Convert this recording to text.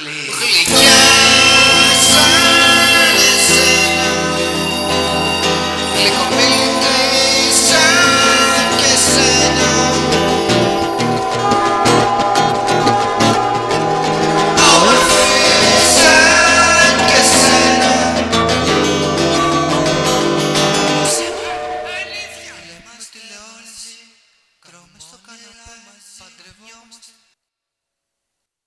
Please.